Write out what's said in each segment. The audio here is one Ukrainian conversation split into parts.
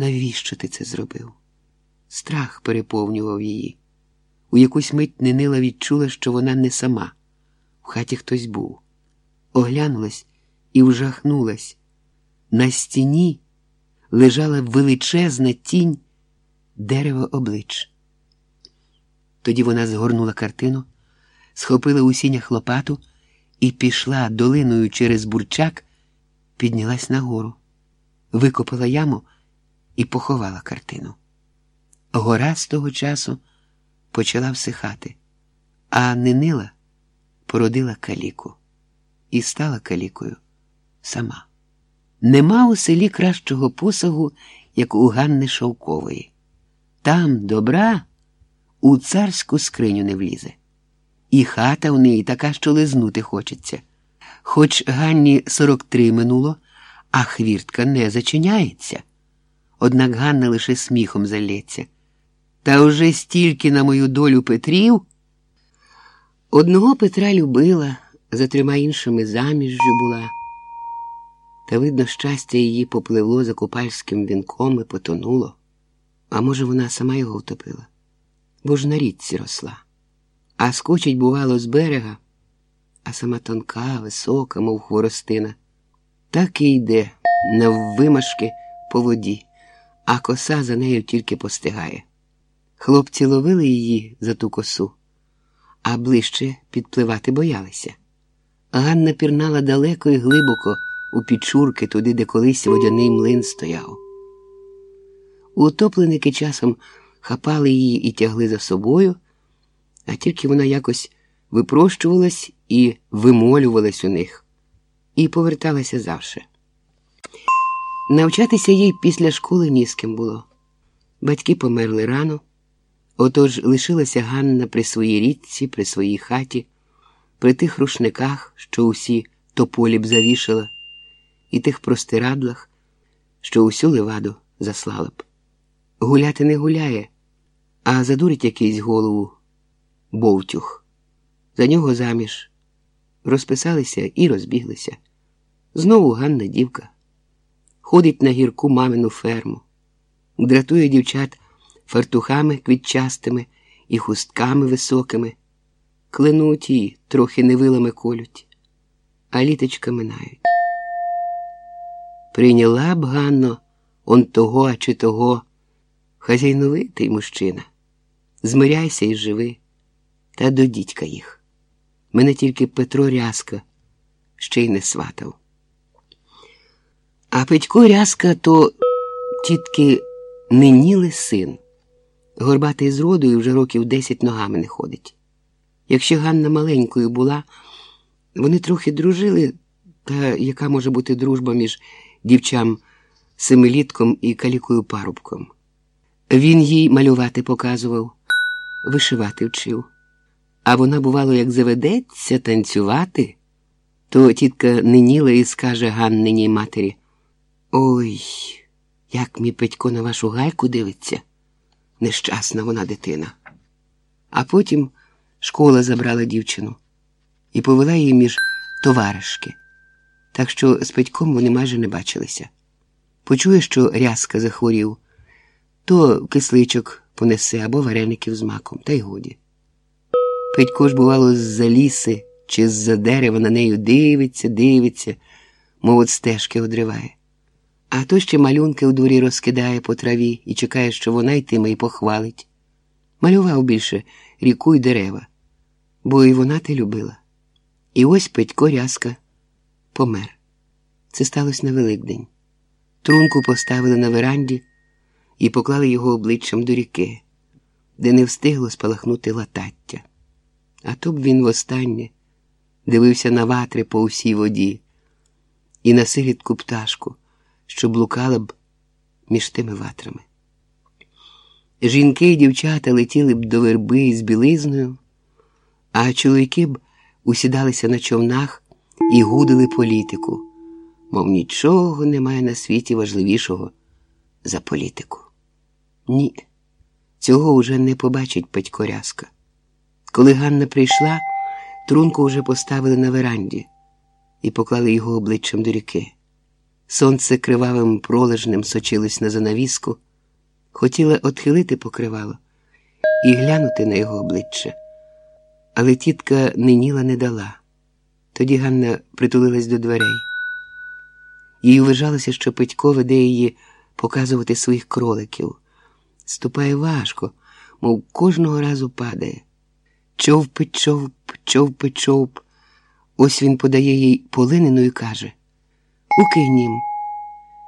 Навіщо ти це зробив? Страх переповнював її. У якусь мить Нинила відчула, що вона не сама. В хаті хтось був. Оглянулась і вжахнулась. На стіні лежала величезна тінь дерева облич. Тоді вона згорнула картину, схопила у сінях лопату і пішла долиною через бурчак, піднялась нагору, викопала яму і поховала картину. Гора з того часу почала всихати, а Нинила породила каліку і стала калікою сама. Нема у селі кращого посагу, як у Ганни Шовкової. Там добра у царську скриню не влізе. І хата в неї така, що лизнути хочеться. Хоч Ганні 43 минуло, а хвіртка не зачиняється. Однак Ганна лише сміхом залється. Та вже стільки на мою долю Петрів. Одного Петра любила, за трьома іншими заміжжю була. Та, видно, щастя її попливло за купальським вінком і потонуло. А може, вона сама його втопила, бо ж на річці росла. А скочить, бувало, з берега, а сама тонка, висока, мов хворостина, так і йде наввимашки по воді, а коса за нею тільки постигає. Хлопці ловили її за ту косу, а ближче підпливати боялися. Ганна пірнала далеко і глибоко у підчурки туди, де колись водяний млин стояв. Утопленики часом хапали її і тягли за собою, а тільки вона якось випрощувалась і вимолювалась у них, і поверталася завше. Навчатися їй після школи ні з ким було. Батьки померли рано, отож лишилася Ганна при своїй річці, при своїй хаті, при тих рушниках, що усі тополі б завішала, і тих простирадлах, що усю леваду заслала б. Гуляти не гуляє, а задурить якийсь голову Бовтюх. За нього заміж. Розписалися і розбіглися. Знову Ганна дівка. Ходить на гірку мамину ферму, дратує дівчат фартухами квітчастими і хустками високими, кленуть і трохи невилами колють, а літочка минають. Прийняла б Ганно он того, а чи того, хазяйновитий мужчина. Змиряйся і живи, та до дідька їх. Мене тільки Петро Рязка ще й не сватав. А Петько Рязка то тітки Ниніли син. Горбатий з роду і вже років десять ногами не ходить. Якщо Ганна маленькою була, вони трохи дружили, та яка може бути дружба між дівчам семилітком і калікою парубком. Він їй малювати показував, вишивати вчив. А вона, бувало, як заведеться танцювати, то тітка ниніла і скаже Ганниній матері Ой, як мій Петько на вашу гальку дивиться, нещасна вона дитина. А потім школа забрала дівчину і повела її між товаришки, так що з Петьком вони майже не бачилися. Почує, що рязка захворів, то кисличок понесе або вареників з маком, та й годі. Петько ж, бувало, з-за ліси чи з-за дерева на нею дивиться, дивиться, мов от стежки одриває. А то ще малюнки у дворі розкидає по траві і чекає, що вона йтиме і похвалить. Малював більше ріку й дерева, бо і вона те любила. І ось Петько рязка помер. Це сталося на Великдень. Трунку поставили на веранді і поклали його обличчям до ріки, де не встигло спалахнути латаття. А то б він востаннє дивився на ватри по усій воді і на сирідку пташку, що блукала б між тими ватрами. Жінки і дівчата летіли б до верби з білизною, а чоловіки б усідалися на човнах і гудили політику, мов нічого немає на світі важливішого за політику. Ні, цього уже не побачить Петько Рязка. Коли Ганна прийшла, трунку вже поставили на веранді і поклали його обличчям до ріки. Сонце кривавим пролежнем сочилось на занавіску, хотіла отхилити покривало і глянути на його обличчя, але тітка ниніла не дала. Тоді Ганна притулилась до дверей. Їй вважалося, що Петько веде її показувати своїх кроликів. Ступає важко, мов кожного разу падає. Човпи, човп, човпи, човп. Ось він подає їй полинину і каже Укинім,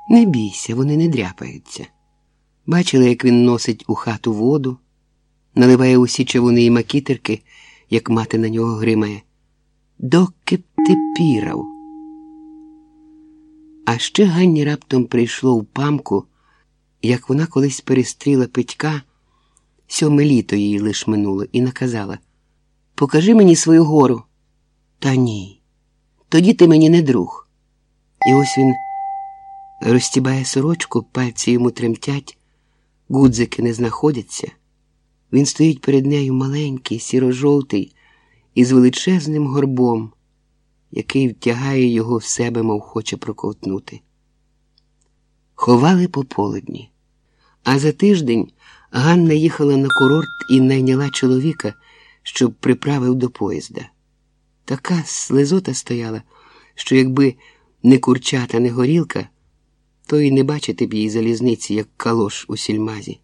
не бійся, вони не дряпаються. Бачили, як він носить у хату воду, наливає усі чавуни і макітерки, як мати на нього гримає. Доки б ти пірав. А ще Ганні раптом прийшло в памку, як вона колись перестріла Петька, сьоме літо їй лиш минуло, і наказала Покажи мені свою гору. Та ні. Тоді ти мені не друг. І ось він розтібає сорочку, пальці йому тремтять, гудзики не знаходяться. Він стоїть перед нею маленький, сіро-жовтий, із величезним горбом, який втягає його в себе, мов хоче проковтнути. Ховали пополудні. А за тиждень Ганна їхала на курорт і найняла чоловіка, щоб приправив до поїзда. Така слезота стояла, що якби не курчата, не горілка, то й не бачити б їй залізниці, як калош у сільмазі.